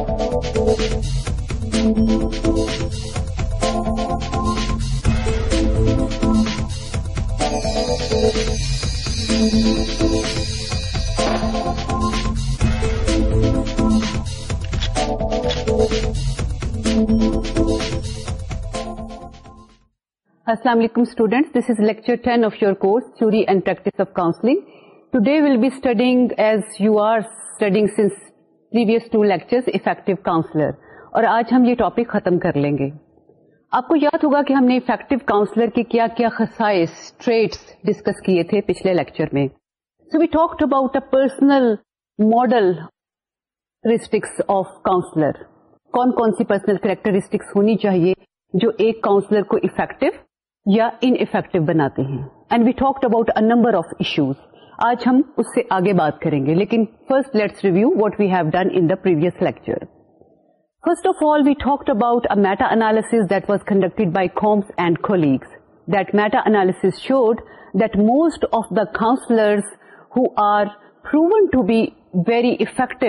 السلام علیکم students this is lecture ten of your course theory and practice of counselling today will be studying as you are studying since previous to effective counsellor اور آج ہم یہ topic ختم کر لیں گے آپ کو یاد ہوگا کہ ہم نے افیکٹو کاؤنسلر کے کیا کیا خسائس ٹریٹس ڈسکس کیے تھے پچھلے لیکچر میں so we talk about a personal model characteristics of counsellor کون کون سی پرسنل کریکٹرسٹکس ہونی چاہیے جو ایک کاؤنسلر کو افیکٹو یا انفیکٹو بناتے ہیں and we talk about a number of issues آج ہم اس سے آگے بات کریں گے لیکن first let's review what we have done in previous lecture first of all we talk about a meta analysis that was conducted by Combs and colleagues that meta analysis showed that most of the counsellors are proven to be very effective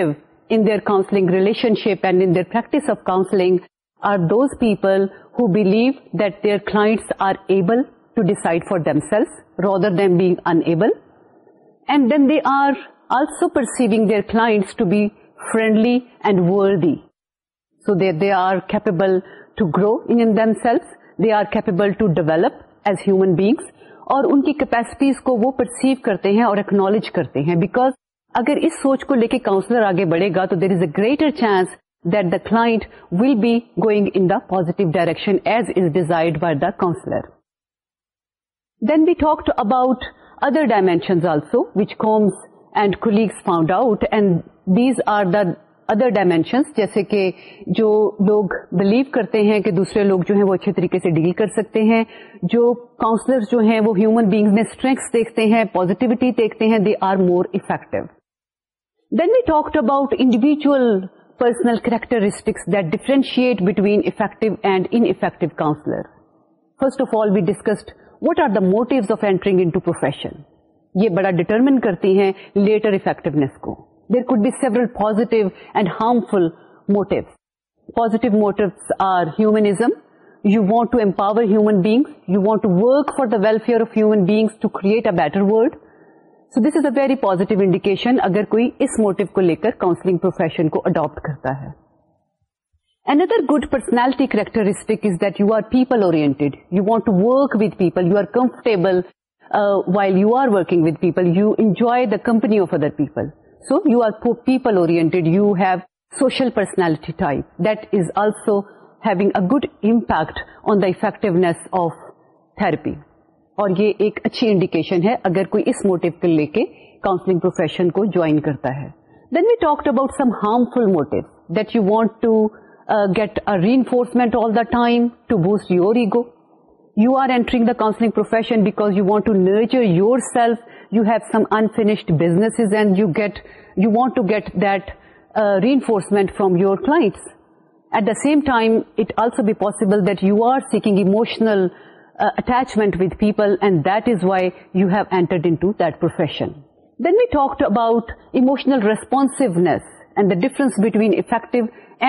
in their counselling relationship and in practice of counselling are those people believe that their clients are able to decide for themselves rather than bag in and then they are also perceiving their clients to be friendly and worthy. So that they are capable to grow them self they are capable to develop as human beings اور ان کی capacities کو وہ perceive کرتے ہیں اور acknowledge کرتے ہیں بیکاز اگر اس سوچ کو لے کے کاؤنسلر آگے بڑھے گا تو there is a greater chance that the client will be going in the positive direction as is decided by the counsellor then we talk about other dimensions also which homes and colleagues found out and these are the other dimensions جیسے کہ جو لوگ blue کرتے ہیں کہ دوسرے لوگ جو ہیں وہ اچھے طریقے سے ڈیل کر سکتے ہیں جو کاؤنسلر جو ہیں وہ ہیومن بینگز میں اسٹرینگس دیکھتے ہیں پوزیٹیوٹی دیکھتے ہیں they are more effective then we talked about individual personal characteristics that differentiate between effective and ineffective counsellor first of all we discussed what آروٹ of entering یہ بڑا determinant کرتی ہیں later effectiveness کو there could be several positive and harmful motto positive humanism you want to empower human beings you want to work for the welfare of human beings to create a better world so this is a very positive indication اگر کوئی اس motto کو لے کر counselling profession کو adapt کرتا ہے Another good personality characteristic is that you are people-oriented. You want to work with people. You are comfortable uh, while you are working with people. You enjoy the company of other people. So you are people-oriented. You have social personality type. That is also having a good impact on the effectiveness of therapy. اور یہ ایک اچھی indication ہے اگر کوئی اس motto کو لے کے کاؤنسلنگ پروفیشن کو جوائن کرتا ہے then we talk about some harmful motto that you want to Uh, get a reinforcement all the time to boost your ego. You are entering the counseling profession because you want to nurture yourself. You have some unfinished businesses and you want to get that uh, reinforcement from your clients. At the same time, it also be possible that you are seeking emotional uh, attachment with people, and that is why you have entered into that profession. Then we talked about emotional responsiveness. And the difference between effective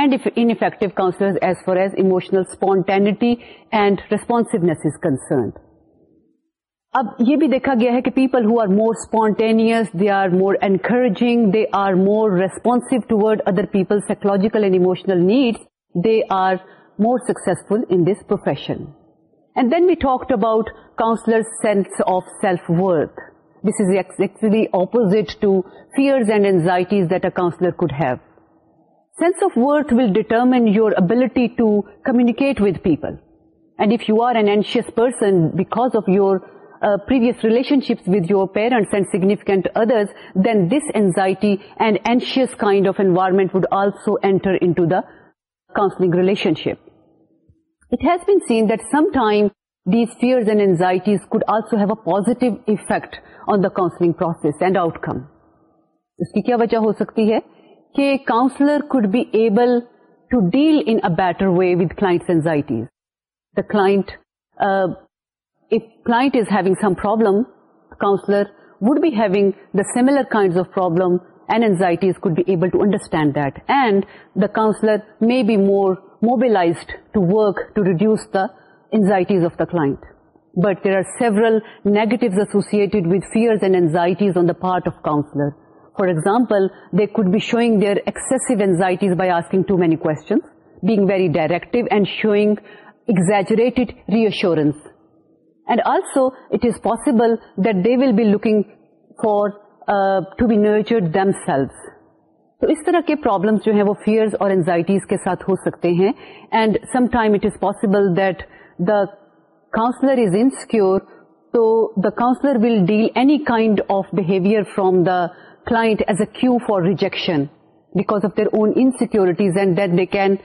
and ineffective counsellor as far as emotional spontaneity and responsiveness is concerned اب یہ بھی دیکھا گیا ہے کہ people who are more spontaneous they are more encouraging they are more responsive ٹوڈ other people psychological and emotional needs they are more successful in this profession and then we talk about counsellor sense of self worth This is actually opposite to fears and anxieties that a counselor could have. Sense of worth will determine your ability to communicate with people. And if you are an anxious person because of your uh, previous relationships with your parents and significant others, then this anxiety and anxious kind of environment would also enter into the counseling relationship. It has been seen that sometimes these fears and anxiety could also have a positive effect on the counselling process and outcome اس کی کیا وجہ ہو سکتی ہے کہ counsellor could be able to deal in better way with clients anxieties the کلا client is having some problem counsellor would be having the similar kind of problem and anxieties could be able to understand that and the counsellor may be more mobile to work to reduce the anxieties of the client but there are savers and anxiety for example they could be showing their accessed anxiety direct and showing اگزڈ reassurance and also it is possible that they will be look for to be nature تو اس طرح کے problem جو ہیں وہ fears اور anxieties کے ساتھ ہو سکتے ہیں and sometime it is possible that the counsellor is insecure تو the counsellor will deal any kind of behaviour from the client as a cue for rejection because of their own insecurities and that they can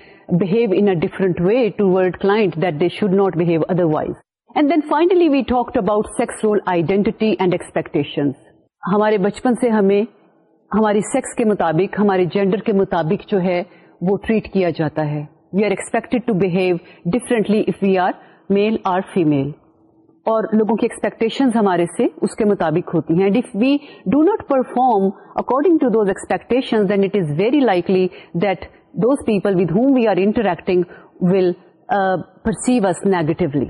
behave in different way towards client that they should not behave otherwise and then finally we talked about sex identity and expectation ہمارے بچپن سے ہمیں ہمارے sex کے مطابق ہمارے gender کے مطابق جو ہے وہ ٹریٹ کیا جاتا ہے we are expect to behave differently if we are male اور فیمل اور لوگوں کی ایکسپیکٹیشن ہمارے سے اس کے مطابق ہوتی ہیں and we do not perform according to those expectation then it is very likely that those people with home we are interacting will perceive us negatively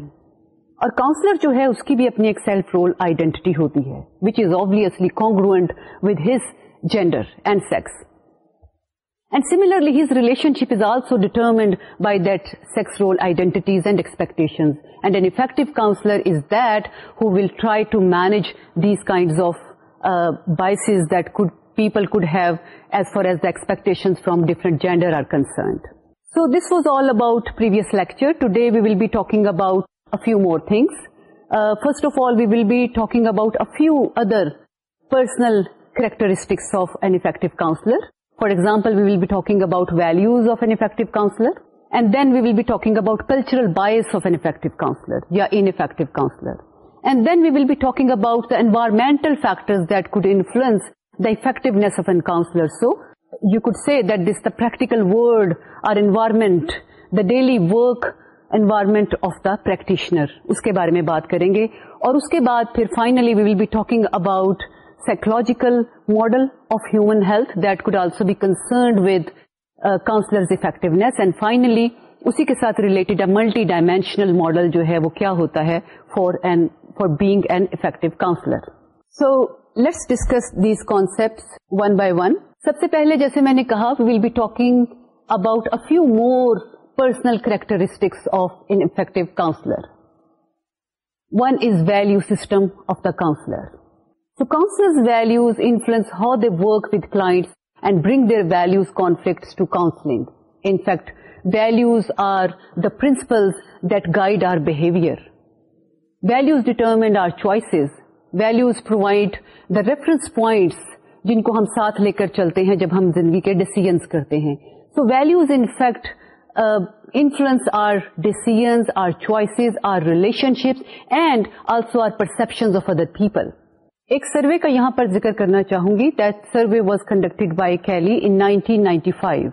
اور کاؤنسلر جو ہے اس کی بھی اپنی ایک سیلف رول آئیڈینٹی ہوتی ہے which is congruent with his gender and sex And similarly, his relationship is also determined by that sex role identities and expectations. And an effective counselor is that who will try to manage these kinds of uh, biases that people could have as far as the expectations from different gender are concerned. So this was all about previous lecture. Today we will be talking about a few more things. Uh, first of all, we will be talking about a few other personal characteristics of an effective counselor. For example we will be talking about values of an effective counsellor and then we will be talking about cultural bias of an effective counsellor یا ineffective counsellor and then we will be talking about environmental factors that could influence the effectiveness an کاؤن so you could see that is the practical world or environment the daily work environment of the practitioner اس کے بارے میں بات کریں گے اور اس کے بعد finally we will be talking about psychological model of human health that could also be concerned with counsellors effectiveness and finally اسی کے ساتھ related a multi dimensional model جو ہے وہ کیا ہوتا ہے for for an an being effective counsellor so let's discuss these concept one by one سب سے پہلے جیسے میں نے کہا we will be talking about a few more personal characteristics of an effective counsellor one is value system of the counsellor so counsellors values influence how they work with clients and bring their values conflicts to counselling in fact values are the principles that guide our behaviour values determined our choices values provide the reference points جن کو ہم ساتھ لے کر چلتے ہیں جب ہم زندگی کے ڈیسیجنس کرتے ہیں so values in fact influence our decisions our choices our relationships and also our perceptions of other people ایک سروے کا یہاں پر ذکر کرنا چاہوں گی that survey was conducted by Kelly in 1995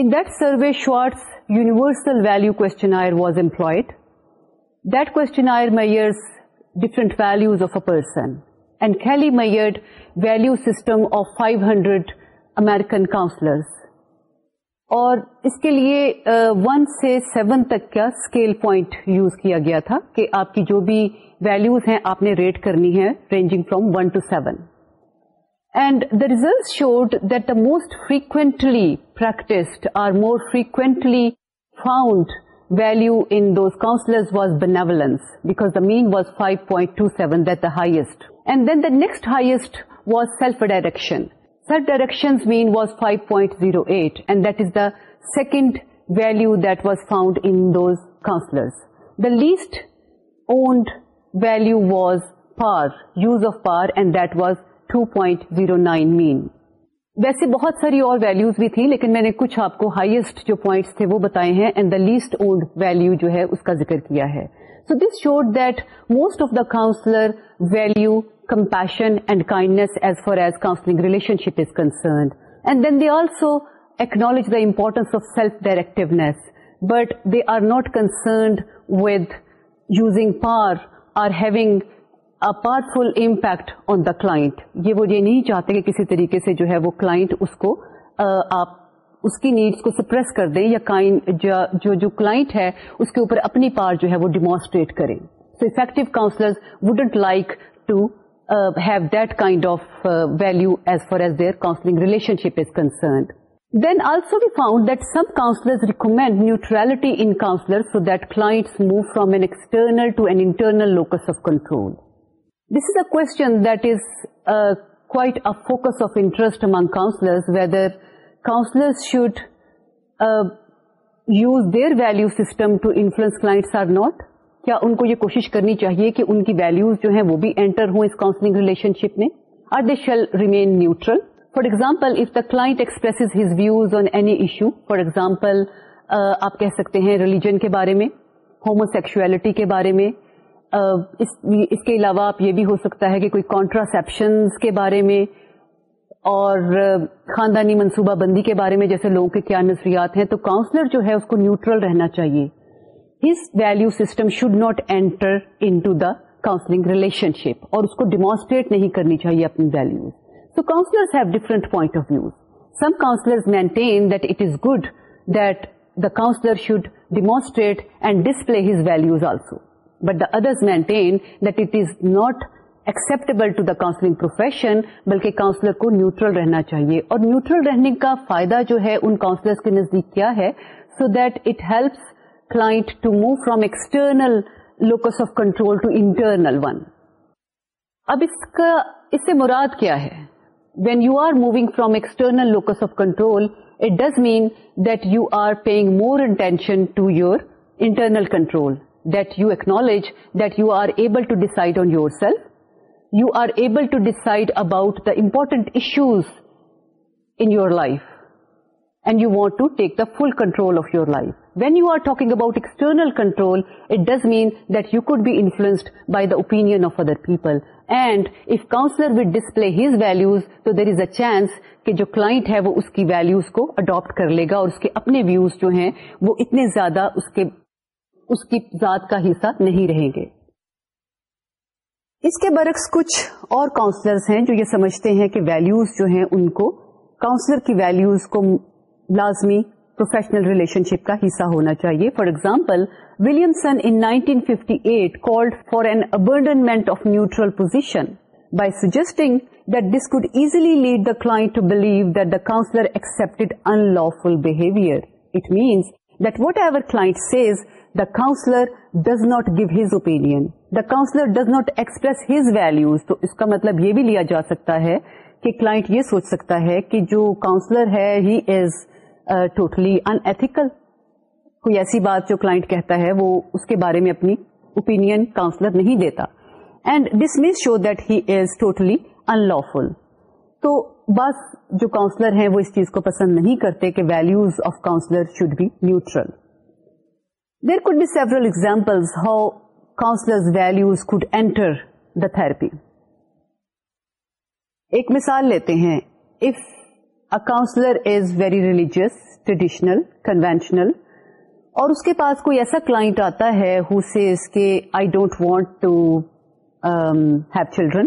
in that survey Schwartz universal value questionnaire was employed that questionnaire measures different values of a person and Kelly measured value system of 500 hundred American counsellors اور اس کے لیے one سے seven تک کا scale point use کیا گیا تھا کہ آپ کی جو بھی ویلوز ہیں آپ نے ریٹ کرنی ہے ranging from one to seven and the result showed that the most frequently practised or more frequently found value in those counsellors was benevolence because the mean was five point two seven that the highest and then the next highest was self direction self direction was five point zero eight and that is the second value that was found in کا least held value was power use of power and that was two point zero nine mean ویسے بہت ساری اور values بھی تھیں لیکن میں نے کچھ آپ کو ہائیسٹ جو پوائنٹس تھے وہ بتائے ہیں لیسٹ اولڈ ویلو جو ہے اس کا ذکر کیا ہے so this showed that most of the counsellor value compassion and kindness as far as counselling relationship is concerned and then they also acknowledge the importance of self directiveness but they are not concerned with using power or having powerful impact on the client یہ وہ یہ نہیں چاہتے کہ کسی طریقے سے جو ہے وہ کلائنٹ اس کو آپ اس کی نیڈس کو سپریس کر دیں یا جو جو کلائنٹ ہے اس کے اوپر اپنی پار جو ہے وہ ڈیمانسٹریٹ کریں so effective counsellor wouldn't like to have that kind of value as far as their counselling relationship is concerned then also we found that some counsellors recommend neutrality in counsellor so that move from an external to an internal locus of control this is a question that is a focus of interest among counsellors whether counselors should uh, use their value system to influence clients or not? کیا ان کو یہ کوشش کرنی چاہیے کہ ان کی values جو ہیں وہ بھی اینٹر ہوں اس کاؤنسلنگ ریلیشن شپ میں are they shall remain neutral for example if the client express his views on any issue for example آپ کہہ سکتے ہیں ریلیجن کے بارے میں ہومو سیکشولیٹی کے بارے میں uh, اس کے علاوہ آپ یہ بھی ہو سکتا ہے کہ کوئی کانٹراسپشن کے بارے میں اور خاندانی منصوبہ بندی کے بارے میں جیسے لوگوں کے کیا نظریات ہیں تو کاؤنسلر جو ہے اس کو نیوٹرل رہنا چاہیے his value system should not enter into the counselling relationship اور اس کو ڈیمانسٹریٹ نہیں کرنی چاہیے اپنی values so counsellor some counsellor good that the counsellor should demonstrate and display his values also but the others maintain that it is not acceptable to the counselling profession بلکہ counsellor کو neutral رہنا چاہیے اور neutral رہنے کا فائدہ جو ہے ان کاؤنسلر کے نزدیک کیا ہے so that it helps client to move from external locus of control to internal one اب اس کا اس سے مراد کیا ہے when you are moving from external locus of control it does mean that you are paying more attention to your internal control that you acknowledge are able to decide on your self you are able to decide about the important issues in your life and you want to take the full control of your life when you are talking about external control it does mean that you could be influenced by the opinion of other people and if counsellor with display his values تو there is a chance کہ جو client ہے وہ اس کی values کو adapt کر لے گا اور اس کے اپنے ویوز جو ہیں وہ اتنے زیادہ اس کی ذات کا حصہ نہیں رہیں گے اس کے برعکس کچھ اور کاؤنسلرز ہیں جو یہ سمجھتے ہیں کہ ویلوز جو ہیں ان کو کاؤنسلر کی ویلوز کو لازمی پروفیشنل ریلیشن شپ کا حصہ ہونا چاہیے for example Williamson in nineteen called it for an abandonment of neutral position by suggesting that this could easily lead the to believe that the counsellor accept unlawful behaviour it means that whatever class the counsellor does not give his opinion the counsellor does not express his values تو اس کا مطلب یہ بھی لیا جا سکتا ہے کہ کلائنٹ یہ سوچ سکتا ہے کہ جو کاؤنسلر ہے he is totally unethical کوئی ایسی بات جو کلائنٹ کہتا ہے وہ اس کے بارے میں اپنی اوپینئن کاؤنسلر نہیں دیتا and this means show that he is totally unlawful تو بس جو کاؤنسلر ہیں وہ اس چیز کو پسند نہیں کرتے کہ values of counsellor should be neutral there several example several counsellors values could enter the therapy ایک مثال لیتے ہیں if a counsellor is very religious traditional conventional اور اس کے پاس کوئی ایسا کلائنٹ آتا ہے ہو I don't want to have children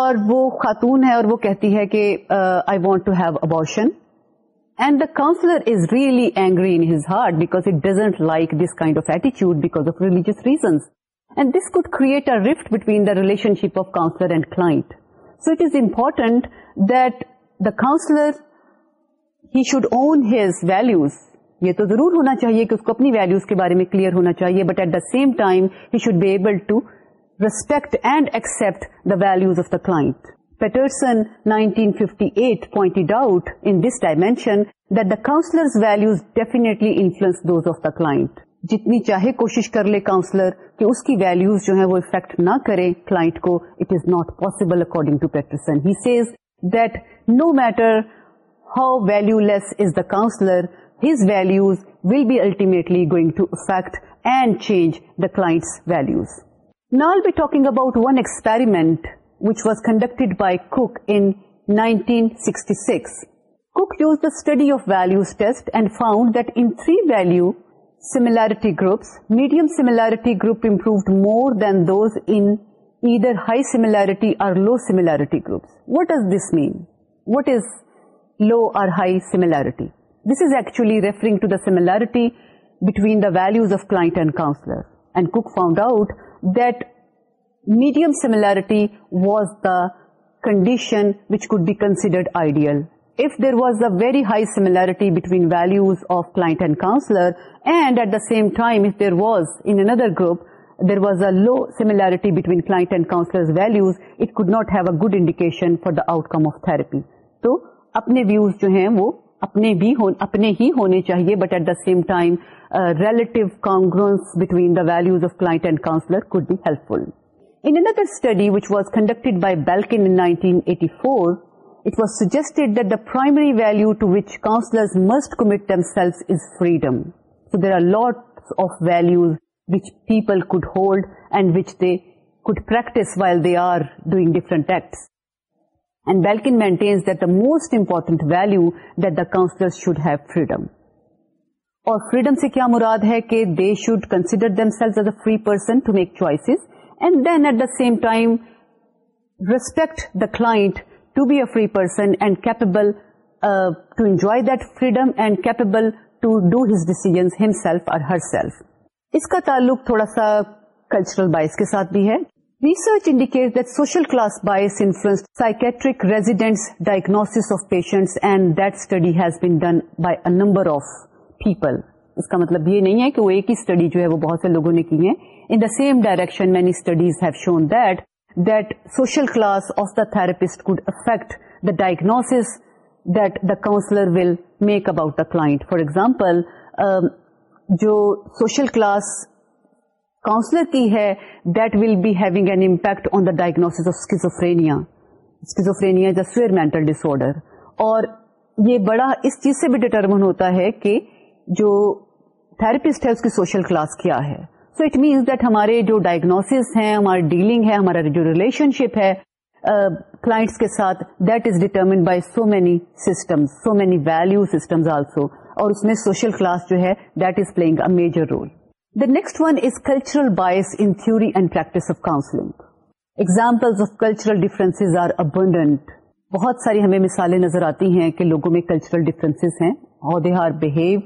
اور وہ خاتون ہے اور وہ کہتی ہے کہ I want to have abortion and the counsellor is really angry in his doesn't because like this kind of ایٹیچیوڈ because of reasons. And and this create create rift between between relationship of of counsellor and client so it is that the counsellor he should own his values یہ تو ضرور ہونا چاہیے کہ اس کو اپنی ویلوز کے بارے میں کلیئر ہونا چاہیے but at the same time he should be able to respect and accept the values of the client Patterson 1958 pointed out in this dimension that the counselor's values definitely influence those of the client. جتنی چاہے کوشش کر لے counsellor کہ اس کی values جو ہیں وہ افیکٹ نہ کرے کلائنٹ کو it is not possible according to Patterson he says that no matter how valueless is the counsellor his values will be ultimately going to affect and change the class values now be talking about one experiment which was conducted by Cook in 1966. Cook used the study of values test and found that in three-value similarity groups, medium similarity group improved more than those in either high similarity or low similarity groups. What does this mean? What is low or high similarity? This is actually referring to the similarity between the values of client and counselor. And Cook found out that medium similarity was the condition considered ideal if there was a very high similarity between values of client counsellor and at the same time there was an another group there was a low similarity client and counsellor values it could not have a good indication for the outcome of therapy تو اپنے views جو ہیں وہ اپنے ہی ہونے چاہیے but at the same time relative between the values of client counsellor could be helpful In another study which was conducted by Belkin in 1984, it was suggested that the primary value to which counselors must commit themselves is freedom. So there are lots of values which people could hold and which they could practice while they are doing different acts. And Belkin maintains that the most important value that the counselors should have freedom. اور freedom سے کیا مراد ہے کہ they should consider themselves as a free person to make choices and then at the same time respect the client free person and capable to enjoy to do his decision self اور herself اس کا تعلق تھوڑا سا cultural bias کے ساتھ بھی ہے research indicate that social class bias influence psychiatric residents diagnosis of patient and that study has be number of people اس کا مطلب یہ نہیں ہے کہ وہ ایک ہی اسٹڈی جو ہے وہ بہت سے لوگوں نے کی ہے in the same direction many studies have shown that that social class of the therapist could affect the diagnosis that the counsellor will make about the for example جو سوشل کلاس کاؤنسلر کی ہے that will be having an impact on the diagnosis of schizophrenia schizophrenia is severe mental disorder اور یہ بڑا اس چیز سے بھی determine ہوتا ہے کہ جو تھراپسٹ ہے اس کی سوشل کلاس کیا ہے سو اٹ مینس دیٹ ہمارے جو ڈائگنوس ہیں ہماری ڈیلنگ ہے ہمارا جو ریلیشن شپ ہے کلاس کے ساتھ that is determined by so many system so many value systems also اور اس میں سوشل کلاس جو ہے that is playing a major role the next one is cultural bias in theory and practice of counselling example of cultural difference are abundant بہت ساری ہمیں مثالیں نظر آتی ہیں کہ لوگوں میں کلچرل ڈفرینس ہیں how they are behave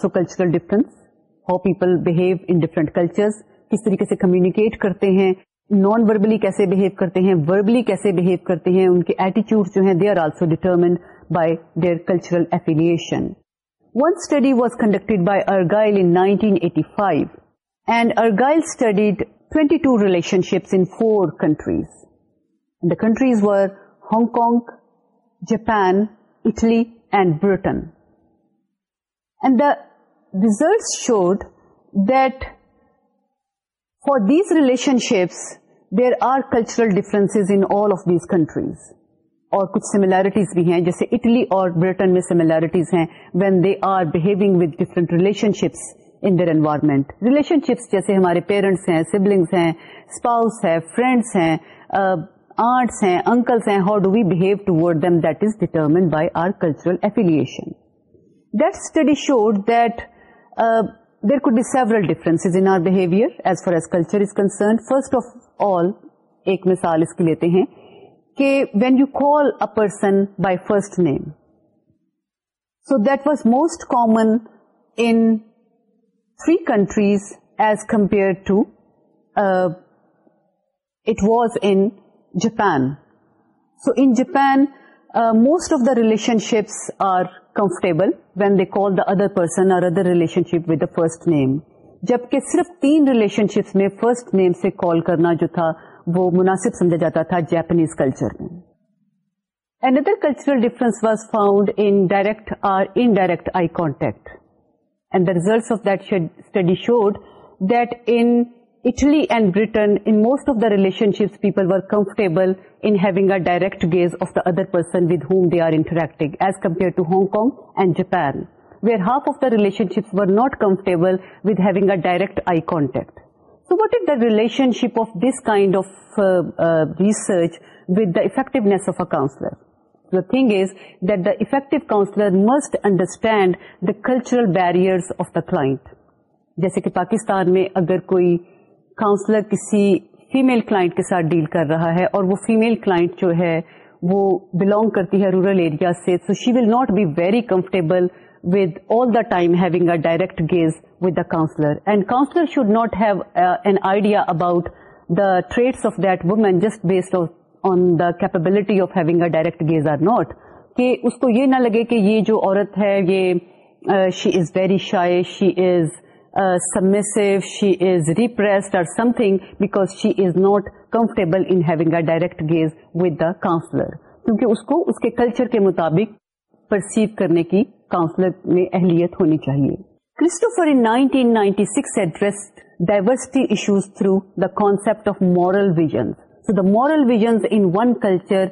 difference how people behave different culture کس طریقے سے کمیکیٹ کرتے ہیں نان وربلی کیسے بہیو کرتے ہیں وربلی کیسے بہیو کرتے ہیں ان کے ایٹیچیوڈ جو ہیں they are also determined by their cultural affiliation one study was conducted by Argyle eighty five and Argyle studied twenty two relationships countries countries Hong Kong Japan Italy and Britain and the results showed that for these relationships there are cultural difference in these countries اور کچھ similarities بھی ہیں جیسے Italy اور Britain میں similarities ہیں when they are behaving with different relationships in their environment relationships جیسے ہمارے پیرنٹس ہیں سبلنگس ہیں اسپاؤس ہیں فرینڈس ہیں آنٹس ہیں انکلس ہیں how do we behave toward word them that is determined by our cultural affiliation that study showed there could be several difference in our behaviour as far as culture is concern first of all ایک مثال اس کی لیتے ہیں کہ when you call a person by first name so that was most common in three countries as compare to it was in Japan so in Japan most of the relationships are comfortable when they call the other person اور other relationship with the first name جبکہ صرف تین relationships میں first name سے call کرنا جو تھا وہ مناسب سمجھا جاتا تھا جیپنیز کلچر میں Another cultural difference was found in direct or indirect eye contact. And the results of that study showed that in Italy and Britain in most of the relationships people are comfortable in having a direct gaze of the other person with whom they are interacting as compare to Hong Kong and Japan we are half of the relationships we not comfortable a direct eye contact so what is the relationship of this kind of research with the effectiveness of a counsellor the thing is that the effective counsellor must understand the cultural barrier of the client جیسے کہ پاکستان میں اگر کوئی counsellor کسی female client کے ساتھ deal کر رہا ہے اور وہ فیمل کلائنٹ جو ہے وہ بلانگ کرتی ہے رورل ایریا سے so she will not be very comfortable with all the time having a direct gaze with the counsellor and counsellor should not have an idea about the traits of that woman just based on the capability of having a direct gaze or not کہ اس کو یہ نہ لگے کہ یہ جو عورت ہے یہ she is very shy she is Uh, submissive, she is repressed or something because she is not comfortable in having a direct gaze with the counselor. کیونکہ اس کو اس کے کلچر کے مطابق پرسیو کرنے کی کاؤنسلر میں اہلیت ہونی چاہیے Christopher in 1996 ninety six address diversity issues through the concept of moral visions so the moral visions in one culture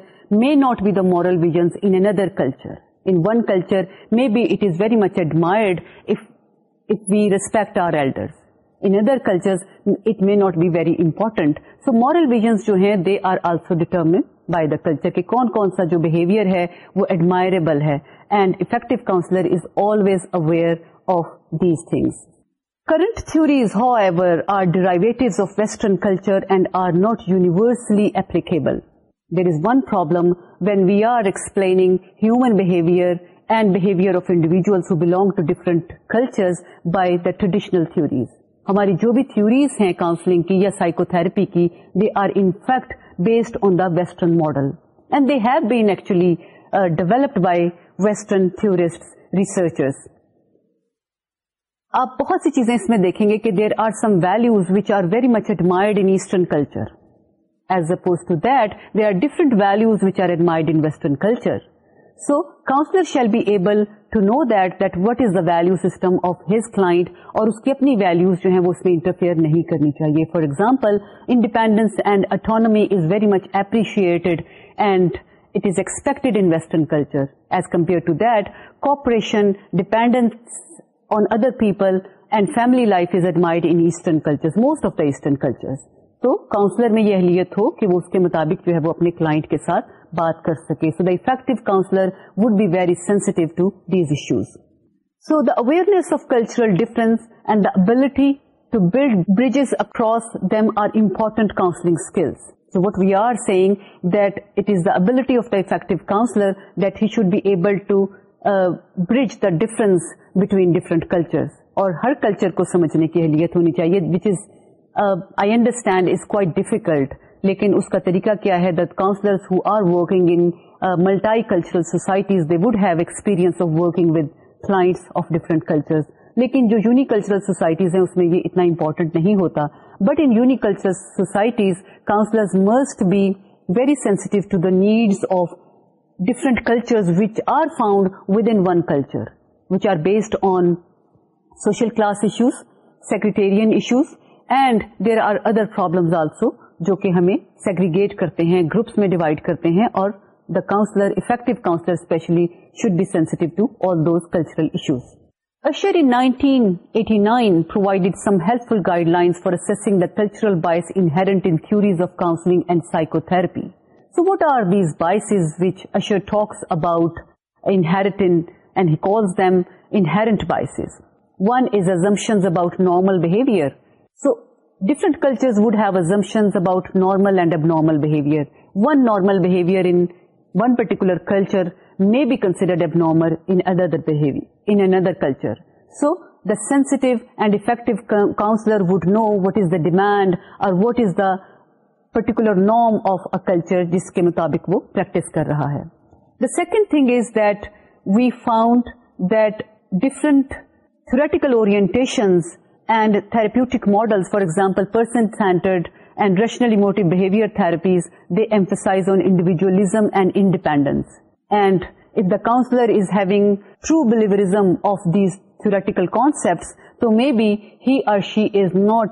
may not be the moral moral in another culture in one culture may be it is very much admired if we respect our elders in other culture it may not be very important so moral visions جو ہے they are also determined by the culture کون کون سا جو behaviour ہے وہ admirable ہے and effective counsellor is always aware of these things current theories however are derived of western culture and are not universally applicable there is one problem when we are explaining human and behaviour of individuals belong to different culture traditional theories ہماری جو بھی theories ہیں counselling کی یا psycho are کی they are on based on the western model and they have been actually developed by western researchers. آپ بہت سی چیزیں اس میں دیکھیں گے کہ there are some values which are very much admired in eastern culture as opposed to that they are different values which are admired in western culture so counsellor shall be able to know that that what is the the the the the value system of his client اور اس کی اپنی values جو ہیں وہ اس میں interfere نہیں کرنی چاہیے for example independence and autonomy is very much appreciated and it is expected in western culture as compare to that cooperation dependence on other people and family life is admired in eastern culture most of the eastern culture تو counsellor میں یہ اہلیت ہو کہ وہ اس کے مطابق جو ہے وہ اپنے کلاٹ کے ساتھ بات کر سکے so the effective counsellor would be very sensitive to these issues so the awareness of cultural difference and the ability to build bridges across them are important counselling skills so what we are saying that it is the ability of the effective counsellor that he should be able to bridge the difference between different culture اور ہر culture کو سمجھنے کی اہلیت ہونی چاہیے which is I understand is quite difficult لیکن اس کا طریقہ کیا ہے that counsellors who are working in multi cultural societies they would have experience of working with clients of different culture لیکن جو یونی کلچرل سوسائٹیز ہیں اس میں یہ اتنا امپورٹنٹ نہیں ہوتا but in unicultural societies counsellors must be very sensitive to the needs of different cultures which are found within one culture which are based on social class issues sectarian issues and there are other problems also جو کہ ہمیں segregate کرتے ہیں groups میں divide کرتے ہیں اور the counsellor effective counsellor especially should be sensitive to all those cultural issues Usher in provided some helpful guidelines lines assessing the cultural bias inherent in theories of counselling and psycho So so what are these which Usher Usher about about and he calls them inherent one is is assumptions about normal behaviour so different culture would have assumptions about normal and abnormal culture میں be consider culture so the sensitive and effective counsellor would know what is the demand or what is the particular norm of a culture جس کے مطابق وہ practice کر رہا ہے the second thing is that we found different theoretical orientations and therapeutic models, for example, person-centered and rational emotive behavior therapies, they emphasize on individualism and independence. And if the counselor is having true believerism of these theoretical concepts, so maybe he or she is not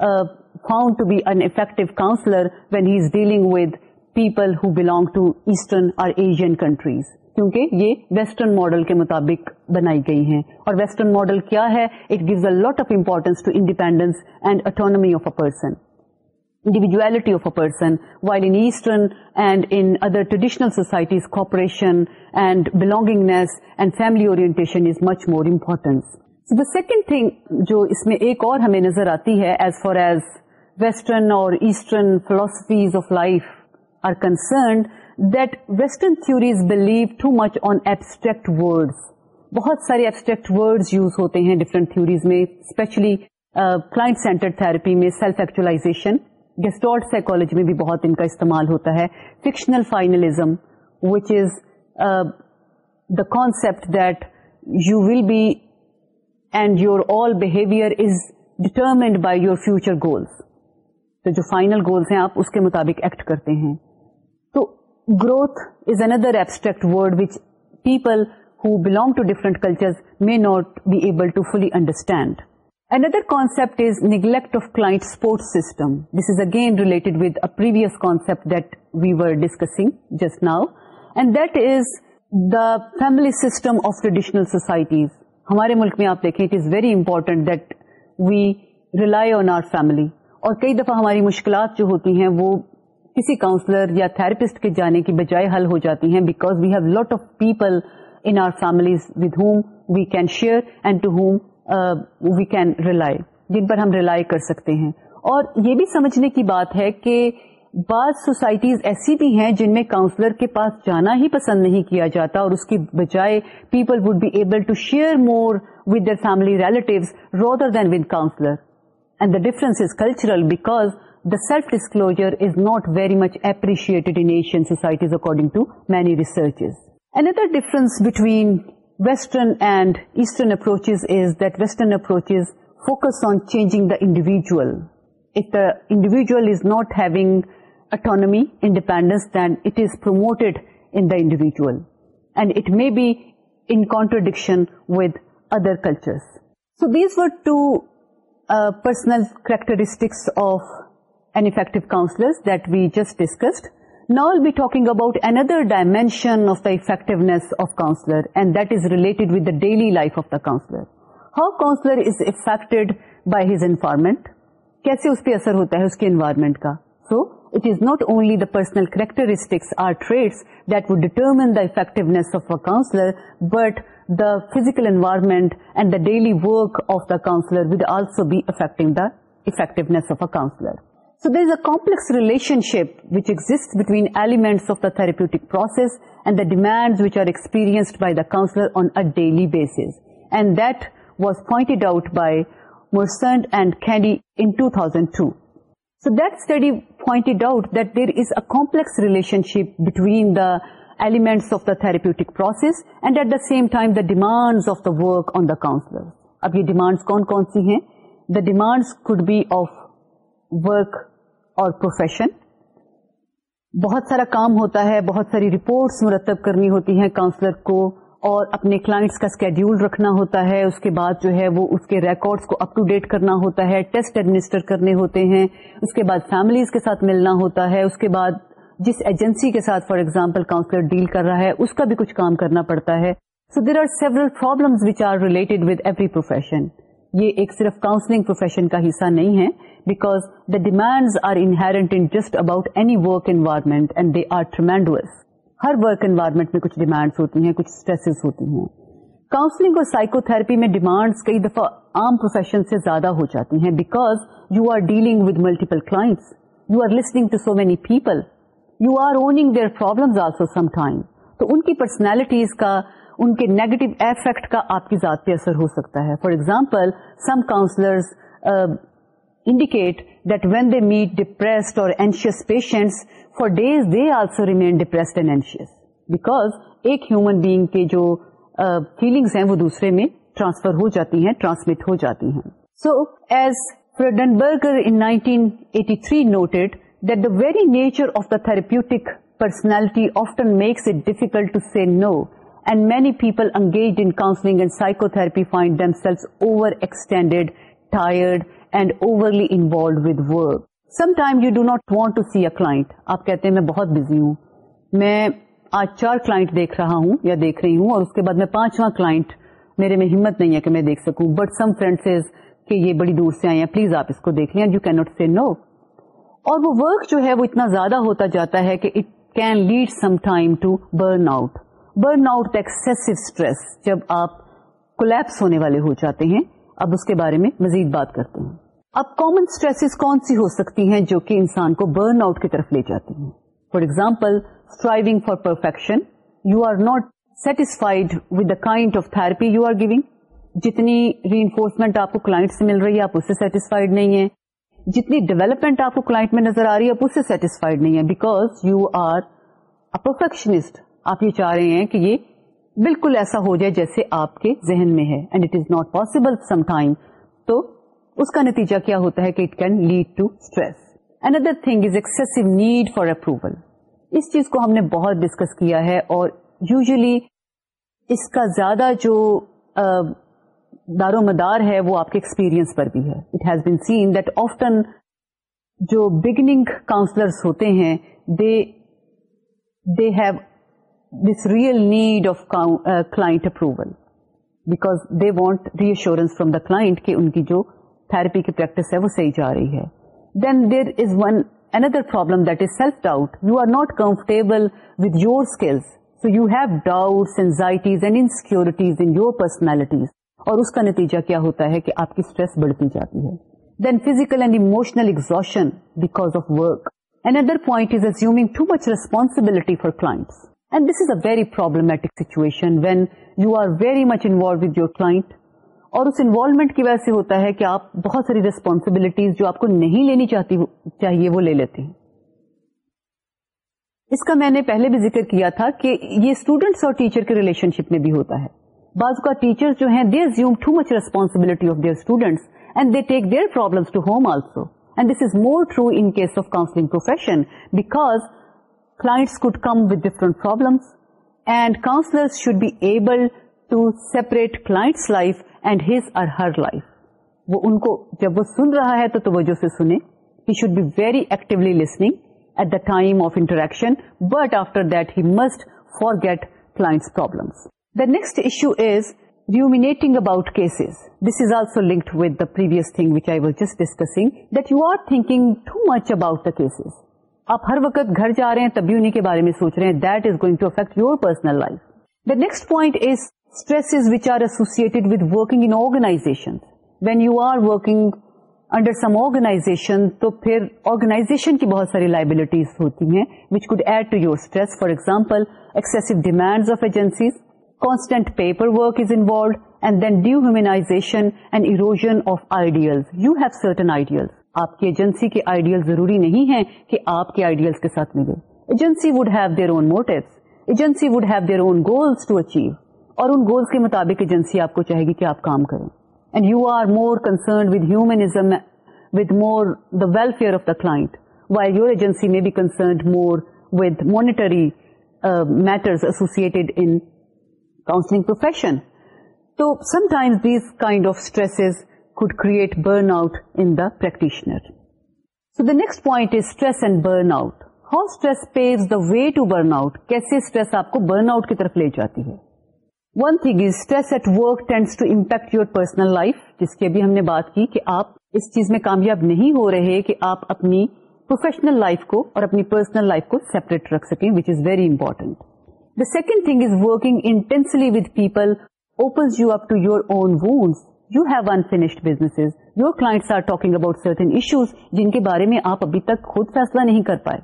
uh, found to be an effective counselor when he is dealing with people who belong to Eastern or Asian countries. کیونکہ یہ western model کے مطابق بنائی گئی ہیں اور western model کیا ہے it gives a lot of importance to independence and autonomy person a of a person Eastern and and in other traditional societies cooperation and belongingness and family is is much more importance the second thing جو اس میں ایک اور ہمیں نظر آتی ہے as far as western اور eastern philosophies of life are concerned ن theories believe too much on abstract words بہت سارے ایبسٹریکٹ ورڈز یوز ہوتے ہیں ڈفرینٹ تھوریز میں اسپیشلی کلائنٹ سینٹرڈ تھراپی میں سیلف ایکچولا ڈسٹارٹ سائیکولوجی میں بھی بہت ان کا استعمال ہوتا ہے fictional finalism which is the concept that you will be and your all behaviour is determined by your future goals تو جو فائنل گولس ہیں آپ اس کے مطابق ایکٹ کرتے ہیں growth is another abstract world which people belong to different cultures may not be able to fully understand another concept is neglect of clients supports system this is again related with previous concept that we were discussing just now and that is the family system of traditional societies ہمارے ملک میں آپ دیکھیں it is very important that we rely on our family اور کئی دفعہ ہماری مشکلات جو ہوتی ہیں وہ کسی کاؤنسلر یا تھراپسٹ کے جانے کی بجائے حل ہو جاتی ہیں because we have lot of people in our families with home we can share and to home we can rely جن پر ہم ریلائی کر سکتے ہیں اور یہ بھی سمجھنے کی بات ہے کہ بعض سوسائٹیز ایسی بھی ہیں جن میں کاؤنسلر کے پاس جانا ہی پسند نہیں کیا جاتا اور اس کی بجائے people would be able to share more with their family relatives rather than with counsellor and the difference is cultural because The self-disclosure is not very much appreciated in Asian societies according to many researchers. Another difference between Western and Eastern approaches is that Western approaches focus on changing the individual. If the individual is not having autonomy, independence, then it is promoted in the individual. And it may be in contradiction with other cultures. So these were two uh, personal characteristics of an effective counsellor that we just discussed نا will be talking about another dimension of the effectiveness of counsellor and that is related with daily life of the counsellor how counsellor is affect by his environment کیسے اس پہ اثر ہوتا ہے اس کی environment کا so it is not only the personal characteristics or trait that would determine the effectiveness of a counsellor but the physical environment and the daily work of the counsellor would also be affecting the effectiveness of a counsellor so there is a complex relationship which exist between elements of therapeutic process and demands which are experienced by the counsellor on a daily basis and that was pointed out by مورسنڈ and خینڈی in two thousand two so that study pointed out that there is a complex relationship between the elements of the therapeutic process and at the same time the demand of the on the counsellor اب یہ demands کون کون سی ہیں the demands could be of work or profession بہت سارا کام ہوتا ہے بہت ساری رپورٹس مرتب کرنی ہوتی ہیں کاؤنسلر کو اور اپنے کلائنٹس کا اسکیڈیول رکھنا ہوتا ہے اس کے بعد جو ہے وہ اس کے ریکارڈس کو اپ ٹو ڈیٹ کرنا ہوتا ہے ٹیسٹ ایڈمنسٹر کرنے ہوتے ہیں اس کے بعد فیملیز کے ساتھ ملنا ہوتا ہے اس کے بعد جس ایجنسی کے ساتھ فار ایگزامپل کاؤنسلر ڈیل کر رہا ہے اس کا بھی کچھ کام کرنا پڑتا ہے so there are several problems which are related with every profession یہ ایک صرف کاؤنسلنگ پروفیشن کا حصہ نہیں ہے because the demands are inherent in just about any work environment and they are tremendous ہر ورک انوائرمنٹ میں کچھ ڈیمانڈس ہوتی ہیں کچھ اسٹریسز ہوتی ہیں کاؤنسلنگ اور سائیکو تھراپی میں ڈیمانڈس کئی دفعہ عام پروفیشن سے زیادہ ہو جاتی ہیں because you are dealing with multiple clients you are listening to so many people you are owning their problem also some time تو ان کی پرسنالٹیز کا ان کے نیگیٹو افیکٹ کا آپ کی ذات پہ اثر ہو سکتا ہے for example some counsellors indicate that when they meet depressed or anxious patients for days they also remain depressed and anxious because ایک ہیومن بیگ کے جو فیلنگس ہیں وہ دوسرے میں ٹرانسفر ہو جاتی ہیں ٹرانسمٹ ہو جاتی ہیں so as Freudenberger in nineteen eighty three noted that the very nature of the therapeutic personality often makes it difficult to say no and many people engage in counselling and psychotherapy find themselves overextended tired and overly involved with work some time you do not want to C a client آپ کہتے ہیں میں بہت busy ہوں میں آج چار client دیکھ رہا ہوں یا دیکھ رہی ہوں اور اس کے بعد میں پانچواں کلائنٹ میرے میں ہمت نہیں ہے کہ میں دیکھ سکوں بٹ سم فرینڈس کہ یہ بڑی دور سے آئے ہیں پلیز آپ اس کو دیکھ لیں یو ناٹ سی نو اور وہ ورک جو ہے وہ اتنا زیادہ ہوتا جاتا ہے کہ it can lead some time to burn out burn out excessive excess stress جب آپ کولیپس ہونے والے ہو جاتے ہیں اب اس کے بارے میں مزید بات کرتے ہیں اب کامن اسٹریس کون سی ہو سکتی ہیں جو کہ انسان کو برن آؤٹ کی طرف لے جاتی ہیں for example striving for perfection you are not satisfied with the kind of therapy you are giving جتنی ری انفورسمنٹ آپ کو کلائنٹ سے مل رہی ہے آپ اس سے سیٹسفائڈ نہیں ہیں جتنی ڈیولپمنٹ آپ کو کلاٹ میں نظر آ رہی ہے آپ اس سے سیٹسفائڈ نہیں ہے because you are a perfectionist آپ یہ چاہ رہے ہیں کہ یہ بالکل ایسا ہو جائے جیسے آپ کے ذہن میں ہے and it is not possible some time تو اس کا نتیجہ کیا ہوتا ہے کہ it can lead to stress another thing is ایکسو need for approval اس چیز کو ہم نے بہت ڈسکس کیا ہے اور یوزلی اس کا زیادہ جو دار و مدار ہے وہ آپ کے ایکسپیرئنس پر بھی ہے it has been seen that often جو بگننگ کاؤنسلرس ہوتے ہیں they they have this real need of approval because they want reassurance from the کی جو تھراپی کی پریکٹس ہے وہ صحیح جا رہی ہے then there is one N other problem that is self doubt you are not comfortable with your skills so you have doubt anxieties and insecurities in your personalities اور اس کا نتیجہ کیا ہوتا ہے کہ آپ کی اسٹریس بڑھتی جاتی ہے then physical and emotional exhaustion because of work and other point is assuming too much responsibility for clients and this is a very problematic situation when you are very much involve with your client اور اس involvement کی وجہ سے ہوتا ہے کہ آپ بہت ساری ریسپانسبلٹیز جو آپ کو نہیں لینی چاہتی چاہیے وہ لے لیتے ہیں اس کا میں نے پہلے بھی ذکر کیا تھا کہ یہ اسٹوڈینٹس اور ٹیچر کے ریلیشن شپ میں بھی ہوتا ہے بعض کا ٹیچر جو ہیں they assume too much responsibility of their students and they take their problems to home also and this is more true in case of counselling profession because clients could come with different problems and counsellor should be able to separate clients life and his or her life وہ ان کو جب وہ سن رہا ہے تو توجہ سے سنے he should be very actually listening at the time of interaction but after that he must forget clients problems the next issue is ruminating about cases. This is also linked with the previous thing which I was just discussing, that you are thinking too much about the cases. آپ ہر وقت گھر جا رہے ہیں تب بھی انہیں کے بارے میں سوچ رہے ہیں that is going to affect your personal life the next point is تو آرگنا کی بہت ساری لائبلٹیز ہوتی ہیں آپ کی ایجنسی کے آئیڈیل ضروری نہیں ہے کہ آپ کے آئیڈیلس کے ساتھ ملے agency would have their own motto agency would have their own goals to achieve اور ان گولس کے مطابق ایجنسی آپ کو چاہے گی کہ آپ کام کریں and you are more concerned with humanism with more the welfare of the Y your agency میں be concerned more with monetary matters associated in counselling profession تو some times these kind of create burn out in practitioner so the next point is stress and burn out how stress paves the way to burn out کیسے stress آپ کو burn out کی طرف لے جاتی ہے one thing is stress at work tends to impact your personal life جس کی ابھی ہم نے بات کی کہ آپ اس چیز میں کامیاب نہیں ہو رہے کہ آپ اپنی پروفیشنل لائف کو اور اپنی پرسنل لائف کو سیپریٹ رکھ سکیں which is very important the second thing is working intensely with people open you up to your own wounds you have unfinished business your clients are talking about certain issues جن کے بارے میں آپ ابھی تک خود فیصلہ نہیں کر پائے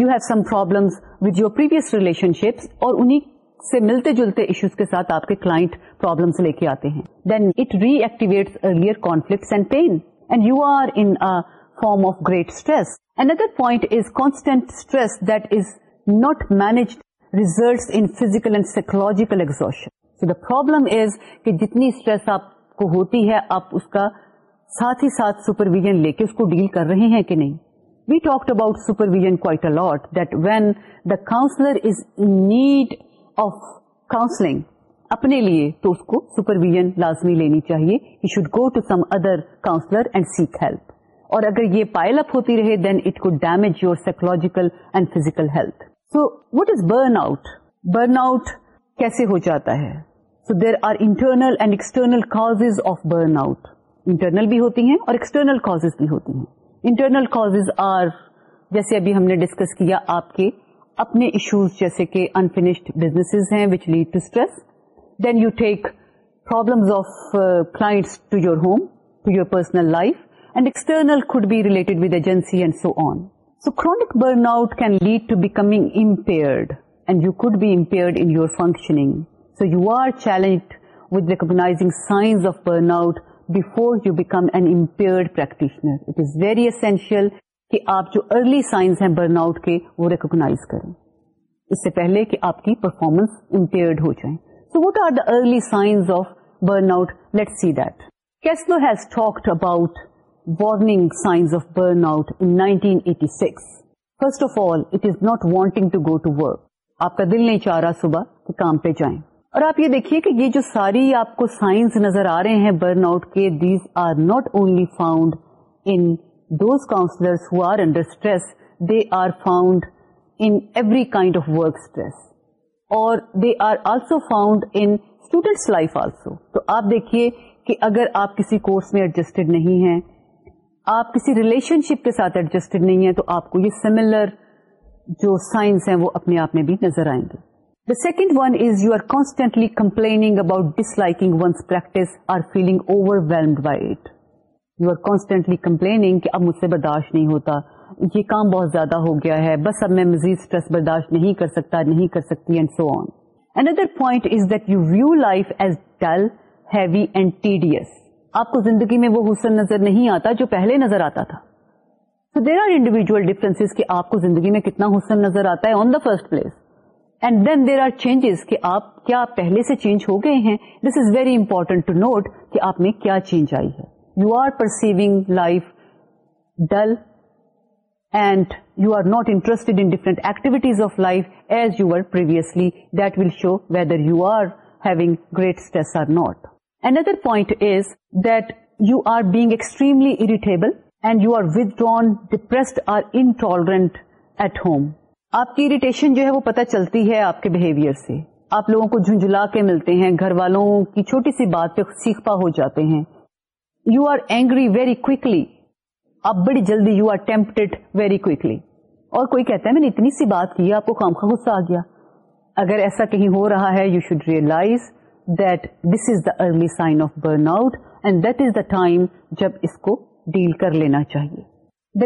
you have some problem with your previous relationships اور انہیں سے ملتے جلتے ایشوز کے ساتھ آپ کے لے پرابلم آتے ہیں then it reactivate earlier and and pain you are in form of great stress other point is constant stress that is managed manage result physical and psychological exhaustion so the problem is کہ جتنی stress آپ کو ہوتی ہے آپ اس کا ساتھ ہی ساتھ سپرویژن لے کے اس کو ڈیل کر رہے ہیں کہ نہیں we lot about supervision the the counsellor is need of counselling اپنے لیے تو اس کو سپرویژن لازمی لینی چاہیے you should go to some other counsellor and seek help اور اگر یہ پائل اپ ہوتی رہے دین اٹ کو damage your psychological and physical health so what is burn out burn out کیسے ہو جاتا ہے so there are internal and external cause of burn out internal بھی ہوتی ہیں اور ایکسٹرنل کاز بھی ہوتی ہیں انٹرنل کاز آر جیسے ابھی ہم نے ڈسکس کیا آپ کے اپنے ایشوز جیسے کہ انفینشڈ بزنس ہیں which lead to stress then you take problem of class to your home to your personal life and external could be related with agency and so on so chronic burn out can lead to becoming impaired and you could be impaired in your functioning so you are challenged with recognising signs of burn out before you become an impaired practitioner it is very essential کہ آپ جو early signs ہیں burn out کے وہ کریں اس سے پہلے کہ آپ کی پرفارمنس امپیئرڈ ہو جائیں so what are the early signs of burn out let see that has talked about warning signs of burn out eighty six first of all it is not wanting to go to work آپ کا دل نہیں چاہ رہا صبح کہ کام پہ جائیں اور آپ یہ دیکھیے کہ یہ جو ساری آپ کو سائنس نظر آ رہے ہیں برن آؤٹ کے these are not only found in those کاؤ ہو آرڈرٹریس they are found any kind of work stress اور they are also found in students life also تو آپ دیکھیے کہ اگر آپ کسی کو ایڈجسٹڈ نہیں ہے آپ کسی ریلیشن شپ کے ساتھ ایڈجسٹڈ نہیں ہے تو آپ کو یہ سیملر جو سائنس ہے وہ اپنے آپ میں بھی نظر آئیں گے the second one is you are constantly complaining about disliking one's practice or feeling overwhelmed Y it you are constantly complaining کہ اب مجھ سے برداشت نہیں ہوتا یہ کام بہت زیادہ ہو گیا ہے بس اب میں مزید اسٹریس برداشت نہیں کر سکتا نہیں کر سکتی and and so on another point is that you view life as dull heavy tedious آپ کو زندگی میں وہ حسن نظر نہیں آتا جو پہلے نظر آتا تھا دیر آر کو ڈفرینس میں کتنا حسن نظر آتا ہے on the first place and then there are changes کہ آپ کیا پہلے سے چینج ہو گئے ہیں this is very important to note کہ آپ میں کیا چینج آئی ہے you are perceiving life dull and you are not interest activities of life as you آرویسلیٹ will show whether you are great stress another point is that you are being extremely irritable and you are with down depressed or انٹالٹ at home آپ کی irritation جو ہے وہ پتہ چلتی ہے آپ کے بہیویئر سے آپ لوگوں کو جنجلا کے ملتے ہیں گھر والوں کی چھوٹی سی بات پہ پا ہو جاتے ہیں you are angry very quickly آپ بڑی جلدی you are tempt very quickly اور کوئی کہتا ہے میں نے اتنی سی بات کی آپ کو خام کا غصہ آ گیا اگر ایسا کہیں ہو رہا ہے you should realise that this is the early sign of burn out and that is the time جب اس کو ڈیل کر لینا چاہیے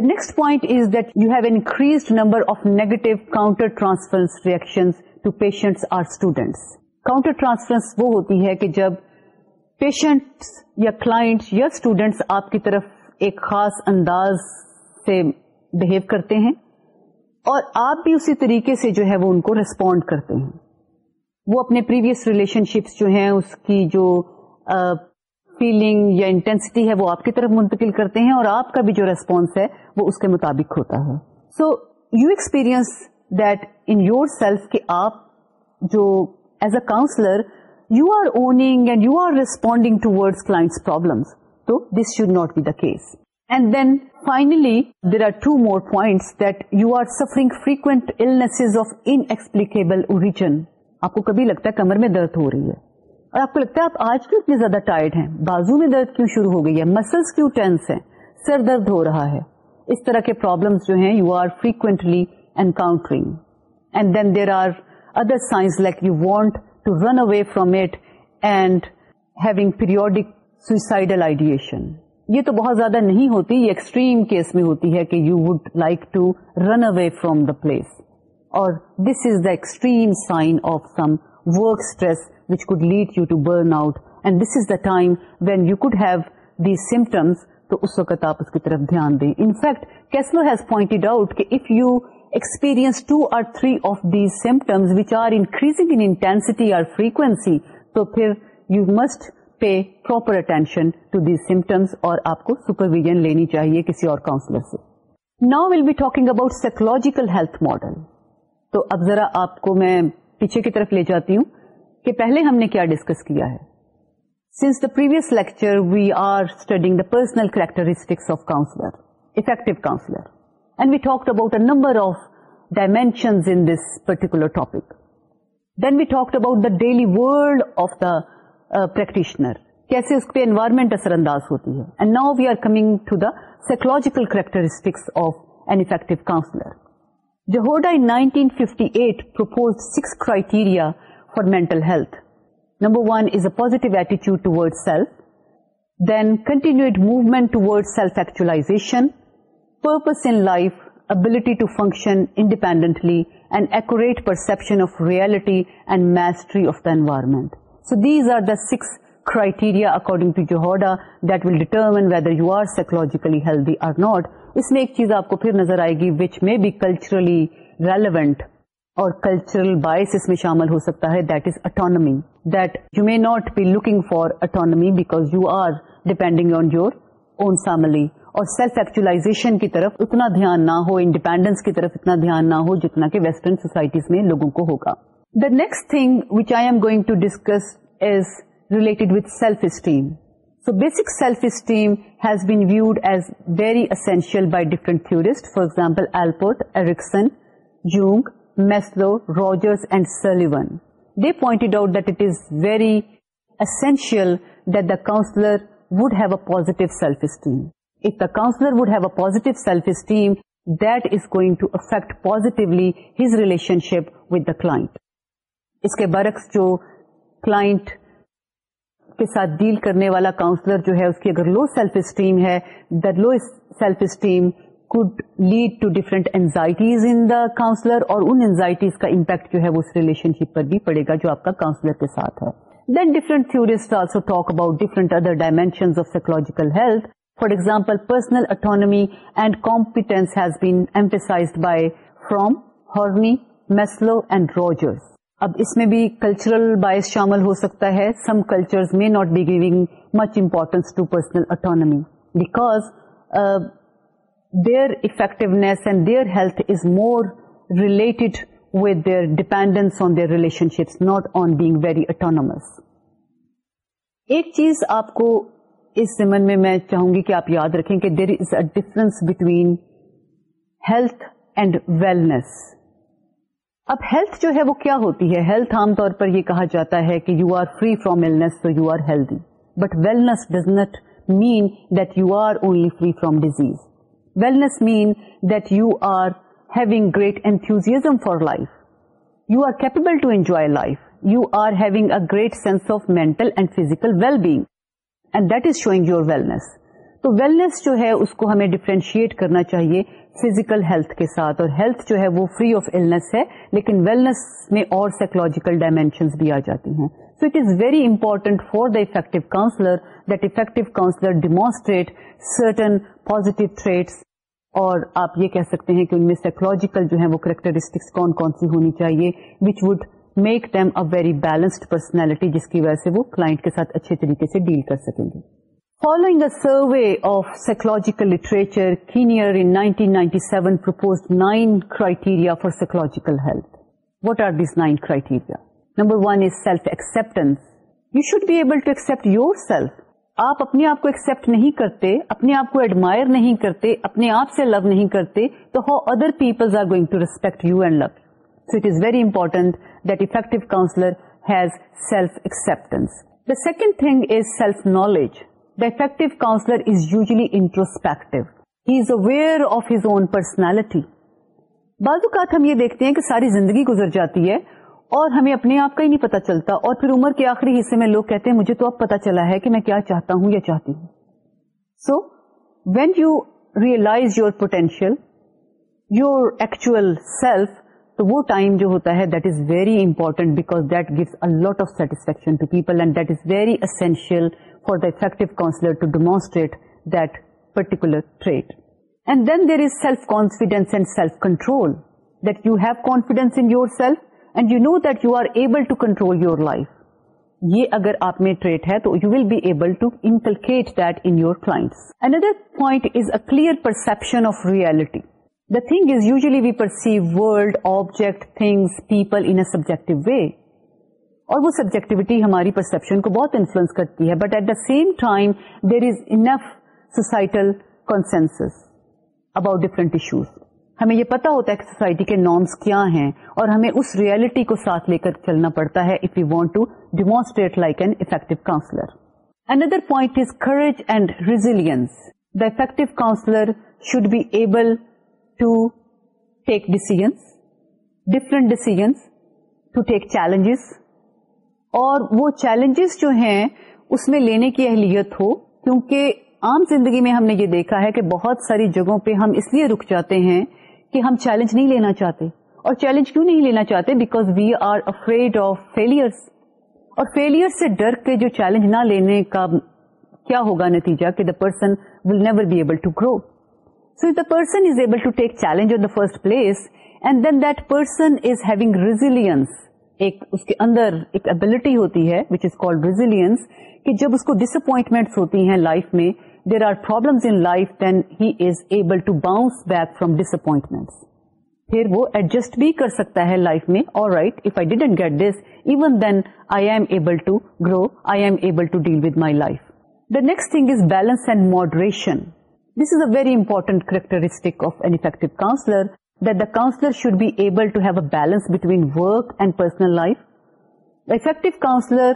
the next point is that you have increase number of negative counter transference reaction to patients or students counter transference وہ ہوتی ہے کہ جب پیشنٹ یا کلائنٹ یا اسٹوڈینٹس آپ کی طرف ایک خاص انداز سے بہیو کرتے ہیں اور آپ بھی اسی طریقے سے جو ہے وہ ان کو ریسپونڈ کرتے ہیں وہ اپنے پریویس ریلیشن شپس جو ہیں اس کی جو فیلنگ یا انٹینسٹی ہے وہ آپ کی طرف منتقل کرتے ہیں اور آپ کا بھی جو ریسپانس ہے وہ اس کے مطابق ہوتا ہے so you experience that in yourself کہ آپ جو as a counsellor you are owing and you are responding toward class problem تو this should not be the case and then finally there are two more points that you are suffering frequent of inexplicable origin آپ کو کبھی لگتا ہے کمر میں درد ہو رہی ہے اور آپ کو لگتا ہے آپ آج کیوں اتنے زیادہ ٹائرڈ ہیں بازو میں درد کیوں شروع ہو گئی ہے مسلس کیوں ٹینس ہیں سر درد ہو رہا ہے اس طرح کے پرابلمس جو ہیں you are frequently encountering and then there are other signs like you want run away from it and having periodic suicidal ideation یہ تو بہت زیادہ نہیں ہوتی یہ ایکسٹریم کیس میں ہوتی ہے کہ you would like to run away from the place اور this is the extreme sign of some work stress which could lead you to burn out and this is the time when you could have symptoms تو اس وقت آپ اس کی طرف دھیان دیں in fact Kaslow has point out کہ if you experience two or three of the symptoms which are increasing frequency تو پھر you must pay proper attentions اور آپ کو سپرویژن لینی چاہیے کسی اور کاؤنسلر سے now will be talking about psychological health model تو اب ذرا آپ کو میں پیچھے کی طرف لے جاتی ہوں کہ پہلے ہم نے کیا ڈسکس کیا ہے since the previous lecture we are studying the personal characteristics of counsellor effect counsellor talk about particular number of dimensions particular topic then we talk about of the practitioner کیسے اس پہ انوائرمنٹ اثر انداز ہوتی ہے and now we are coming to the characteristics of an effective counsellor the fifty eight criteria for mental positive ایٹیچیوڈ ٹوڈ self then continue moment self actualisation purpose in life, ability to function independently, and accurate perception of reality and mastery of the environment. So these are the six criteria according to Johoda that will determine whether you are psychologically healthy or not. اس میں ایک چیز آپ کو پھر نظر آئے گی which may be culturally relevant اور کلچرل باعث اس میں شامل ہو سکتا ہے that is autonomy that you may not be looking for autonomy because you are depending on your own family اور سیلف ایکچولاشن کی طرف اتنا دھیان نہ ہو انڈیپینڈنس کی طرف اتنا دھیان نہ ہو جتنا کہ ویسٹرن سوسائٹیز میں لوگوں کو ہوگا the next thing which I am going to discuss is related with self esteem so basic self esteem has been viewed as very essential by different theorists for example Allport Erikson Jung Maslow Rogers and Sullivan they point out that it is very essential that the counsellor would have a positive self esteem if the counselor would have a positive self-esteem, that is going to affect positively his relationship with the client. اس کے برعکس جو client کے ساتھ deal کرنے والا counsellor جو ہے اس کی اگر لو سیلف اسٹیم ہے the low self esteem could lead to different anxieties in the counsellor اور ان اینزائٹیز کا امپیکٹ جو ہے وہ اس ریلیشن شپ پر بھی پڑے گا جو آپ کا کاؤنسلر کے ساتھ ہے then different تھوریسٹ also talk about different other dimension of psychological health for example personal autonomy and has has emphasized by from Horney Maslow and Rogers. اب اس میں بھی کلچرل باعث شامل ہو سکتا ہے سم کلچر میں not be giving much importance to personal autonomy because their effectiveness and their health is more related with their dependence on their relationships not on being very autonomous ایک چیز آپ کو اس سمن میں میں چاہوں گی کہ آپ یاد رکھیں کہ there is a difference between health and wellness اب ہیلتھ جو ہے وہ کیا ہوتی ہے ہیلتھ عام طور پر یہ کہا جاتا ہے کہ you are free from illness تو you are healthy but wellness does not mean that you are only free from disease wellness mean that you are having great enthusiasm for life you are capable to enjoy life you are having a great sense of mental and physical well being and that is showing your wellness تو wellness جو ہے اس کو ہمیں differentiate کرنا چاہیے physical health کے ساتھ اور ہیلتھ جو ہے وہ فری آف ایلنس ہے لیکن ویلنس میں اور سائیکولوجیکل ڈائمینشنس بھی آ جاتی ہیں so it is very important for the effective counsellor that effective counsellor demonstrate certain positive traits اور آپ یہ کہہ سکتے ہیں کہ ان میں سائکولوجیکل جو ہے وہ کریکٹرسٹکس کون کون سی ہونی چاہیے which would make them a very balanced personality جس کی وجہ سے وہ کلائنٹ کے ساتھ اچھے طریقے سے ڈیل کر سکیں گے following survey of psychological literature Kinnier in 1997 propose nine criteria for psychological health what are these nine criteria number one is self acceptance you should be able to accept yourself آپ اپنے آپ کو accept نہیں کرتے اپنے آپ کو admirer نہیں کرتے اپنے آپ سے لو نہیں کرتے تو how other peoples are going to respect you and love it is very important that effect counsellors the second thing is self نالجیکٹ کاؤنسلر از یوزروسپیکٹ he is aware of his own personality ہیں کہ ساری زندگی گزر جاتی ہے اور ہمیں اپنے آپ کا ہی نہیں پتا چلتا اور پھر عمر کے آخری حصے میں لوگ کہتے ہیں مجھے تو اب پتا چلا ہے کہ میں کیا چاہتا ہوں یا چاہتی ہوں so when you realise your potential your actual self تو وہ ٹائم جو ہوتا ہے that is very important because that gives a lot of satisfaction to people and that is very essential for the effective counsellor to demonstrate that particular trait and then there is self confidence and self control that you have confidence in yourself and you know that you are able to control your life یہ اگر آپ میں treat ہے تو you will be able to inculcate that in your class another point is a clear perception of reality the thing is usually we perceive world object things people in a subjective way اور وہ subjectivity ہماری perception کو بہت influence کرتی ہے but at the same time there is enough societal about different issues ہمیں یہ پتا ہوتا ہے کہ سوسائٹی کے نارمس کیا ہیں اور ہمیں اس ریئلٹی کو ساتھ لے کر چلنا پڑتا ہے if you want to demonstrate like an effective counsellor another point is courage and resilience the effective counsellor should be able to take decisions, different decisions, to take challenges اور وہ چیلنجز جو ہیں اس میں لینے کی اہلیت ہو کیونکہ عام زندگی میں ہم نے یہ دیکھا ہے کہ بہت ساری جگہوں پہ ہم اس لیے رک جاتے ہیں کہ ہم چیلنج نہیں لینا چاہتے اور چیلنج کیوں نہیں لینا چاہتے because we are afraid of failure اور فیلئر سے ڈر کے جو چیلنج نہ لینے کا کیا ہوگا نتیجہ کہ the person will never be able to grow So if the person is able to take challenge in the first place and then that person is having resilience ایک اس کے اندر ایک ابلٹی ہوتی ہے وچ از ریزیلینس کہ جب اس کو ڈس اپوائنٹمنٹ ہوتی ہیں لائف میں there are problems in life then he is able to bounce back from disappointments وہ ایڈجسٹ بھی کر سکتا ہے لائف میں اور right if I didn't get this even then I am able to grow I am able to deal with my life the next thing is balance and moderation this is a very important characteristic of اینکٹ counsellor that the counsellor should be able balance between work and personal life effective counsellor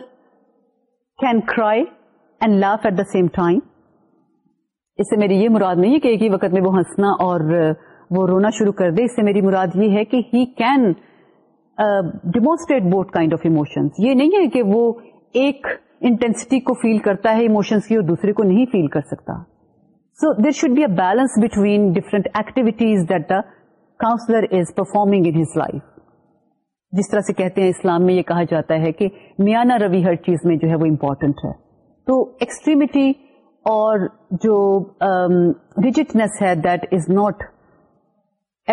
can cry and laugh at the same time اس سے میری یہ مراد نہیں ہے کہ ایک ہی وقت میں وہ ہنسنا اور وہ رونا شروع کر دے اس سے میری مراد یہ ہے کہ he can demonstrate both kind of emotions یہ نہیں ہے کہ وہ ایک انٹینسٹی کو فیل کرتا ہے اموشنس کی اور دوسرے کو نہیں فیل کر سکتا so there should be a balance between that activities counselor is counsellor is performing life جس طرح سے کہتے ہیں اسلام میں یہ کہا جاتا ہے کہ میانہ روی ہر چیز میں جو ہے وہ امپورٹنٹ ہے تو ایکسٹریمٹی اور جو ریجنس um, ہے that is not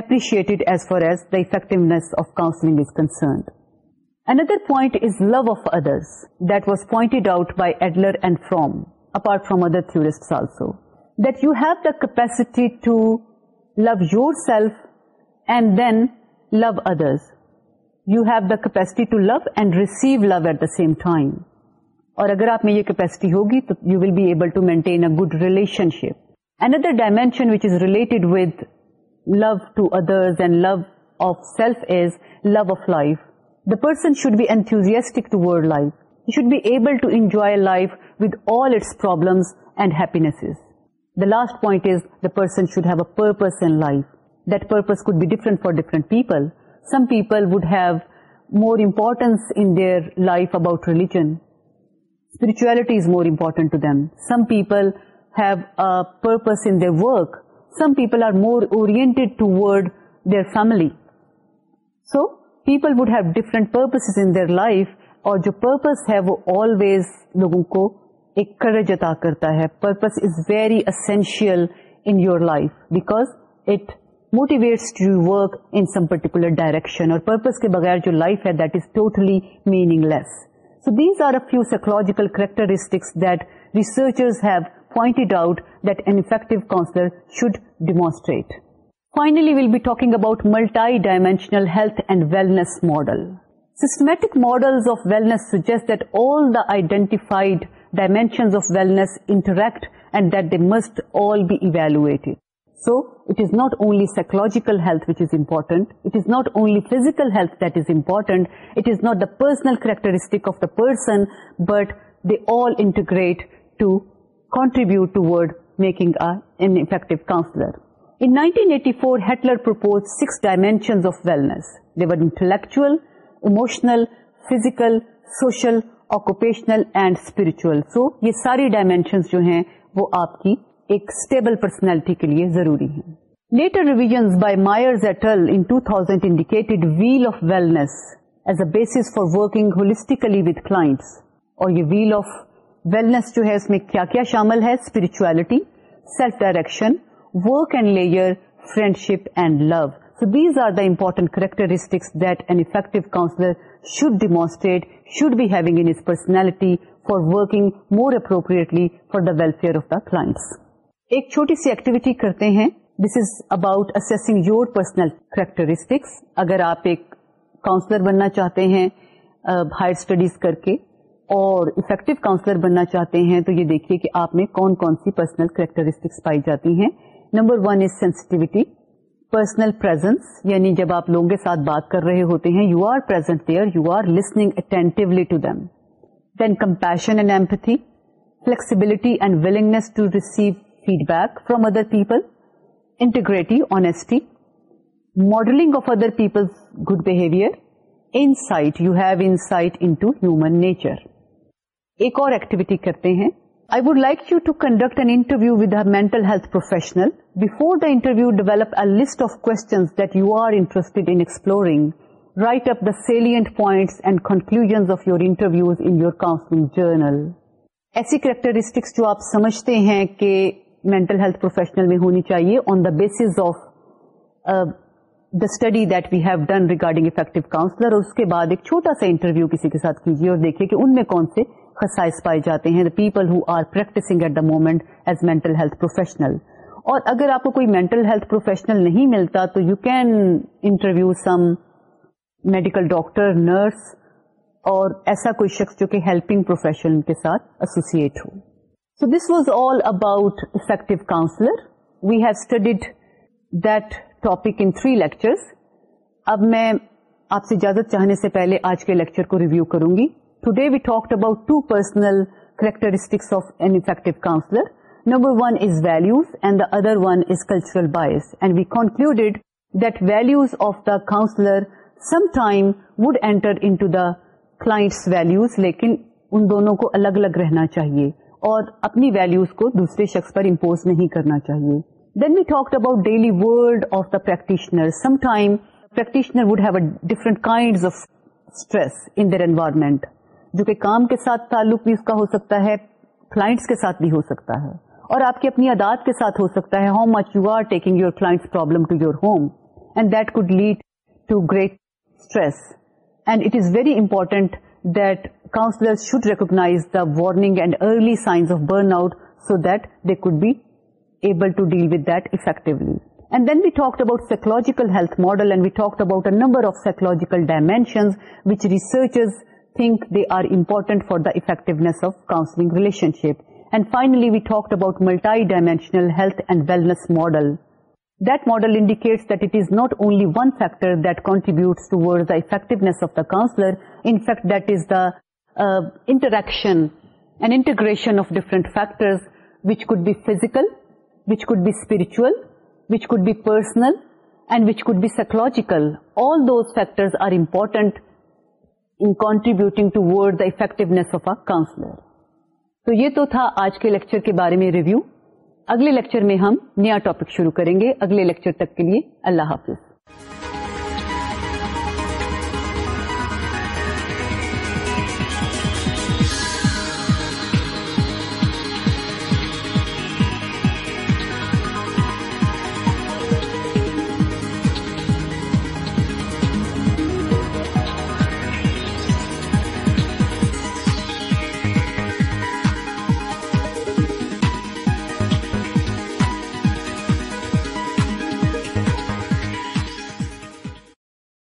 appreciated as far as the effectiveness of counselling is concerned another point is love of others that was pointed out by Adler and from apart from other theorists also that you have the capacity to love yourself and then love other you have the capacity to love and receive love at the same time اور اگر آپ میں یہ capacity ہوگی تو you will be able to maintain a good relationship another dimension which is related with love to others and love love of of self is life the person should be enthusiastic toward life you should be able to enjoy life with all its problems and happiness the last point is the person should have a purpose in life that purpose could be different for different people would have more importance their life about religion spirituality is more important to them some people have a purpose in work some people are more اویرڈ toward their family so people would have different purpose in life اور جو purpose ہے وہ always لوگوں کو ایک courage عطا کرتا ہے purpose is very essential in your life because it motivates to you work in some particular direction اور پرپز کے بغیر جو لائف ہے that is totally meaningless so these are a few psychological characteristics that researchers have pointed out that an effective counsellor should demonstrate finally well be talking about multi dimensional health and wellness model systematic model of wellness suggest that all the identified dimensions of wellness interact and that they must all be evaluated. So, it is not only psychological health which is important, it is not only physical health that is important, it is not the personal characteristic of the person, but they all integrate to contribute toward making an effective counselor. In 1984, Hetler proposed 6 dimensions of wellness. They were intellectual, emotional, physical, social, occupational and spiritual so یہ ساری dimensions جو ہیں وہ آپ کی ایک stable personality کے لیے ضروری ہے later revised by et al Myers thousand indicated wheel of wellness as a base for working holistically with class اور یہ ویل آف ویلنس جو ہے اس میں کیا کیا شامل ہے spirituality self direction work and لیئر friendship and love so these are the important characteristics that and effective counsellor should demonstrate should be having Anas personality for working more appropriately for the welfare of the class ایک چھوٹی سی activity کرتے ہیں this is about using your personal characteristics اگر آپ ایک counsellor بننا چاہتے ہیں ہائر اسٹڈیز کر کے اور افیکٹو کاؤنسلر بننا چاہتے ہیں تو یہ دیکھیے کہ آپ میں کون کون سی پرسنل کریکٹرسٹکس پائی جاتی ہیں number one is sensitivity personal presence یعنی جب آپ لوگوں کے ساتھ بات کر رہے ہوتے ہیں you are present there you are listening them then compassion and empathy flexibility and willingness to receive feedback from other people integrity honesty modelling of other people good behaviour insight you have insight into human nature ایک اور activity کرتے ہیں I would like you to conduct an interview with a health professional before the interview develop a list of کونٹرسٹ انسپلورنگ right up the salient points and conclusion of your interviews in your counselling journal ایسی characteristics جو آپ سمجھتے ہیں کہ میں ہونی چاہیے on the base of the study that we have done regarding effective counsellor اور اس کے بعد ایک چھوٹا سا انٹرویو کسی کے ساتھ کیجیے اور دیکھئے کہ ان میں کون سے خسائز پائے جاتے ہیں the people are practising at the moment as mental health professional اور اگر آپ کو کوئی مینٹل ہیلتھ پروفیشنل نہیں ملتا تو you can interview some medical doctor nurse اور ایسا کوئی شخص جو کہ ہیلپنگ پروفیشن کے ساتھ ایسوسیٹ ہو so this was all about effective counsellor we have studied that topic in three lectures اب میں آپ سے اجازت چاہنے سے پہلے آج کے لیکچر کو ریویو کروں گی today we talk about two personal characteristics counsellor number one is values and the other one is cultural bias and we concluded the values of the counsellor would enter class values لیکن ان دونوں کو الگ الگ رہنا چاہیے اور اپنی ویلوز کو دوسرے شخص پر امپوز نہیں کرنا چاہیے then we talk about daily would of the practitioner would have a different kind of stress in their environment جو کہ کام کے ساتھ تعلق بھی اس کا ہو سکتا ہے کلائنٹس کے ساتھ بھی ہو سکتا ہے اور آپ کی اپنی عداد کے ساتھ ہو سکتا ہے how much you are taking your class problem to your home and that could lead to great stress and it is very important that counsellor should recognise the warning and early signs of burn out so that they could be able to deal with that effectively And then we talked about psychological health model and we talked about a number of psychological dimensions which researchers think they are important for the effectiveness of counseling relationship. And finally, we talked about multidimensional health and wellness model. That model indicates that it is not only one factor that contributes towards the effectiveness of the counselor. In fact, that is the uh, interaction and integration of different factors, which could be physical, which could be spiritual, which could be personal, and which could be psychological. All those factors are important in contributing toward the effectiveness of a counsellor تو یہ تو تھا آج کے lecture کے بارے میں review اگلے لیکچر میں ہم نیا ٹاپک شروع کریں گے اگلے لیکچر تک کے لیے اللہ حافظ